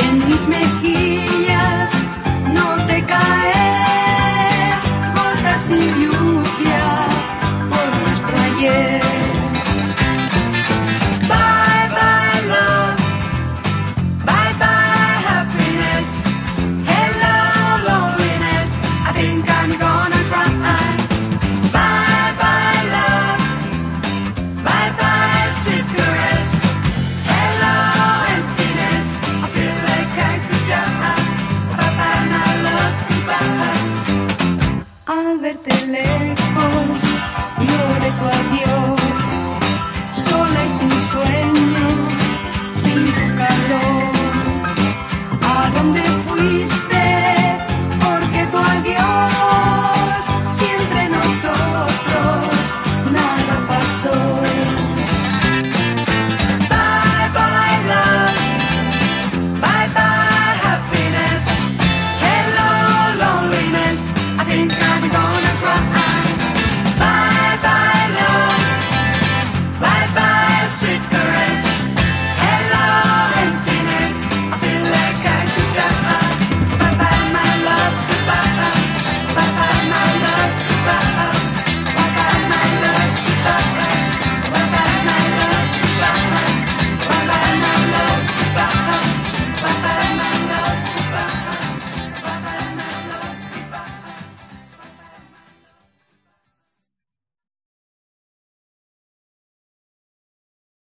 y en mis mejillas no te cae. Verte lejos, yo dejo adiós,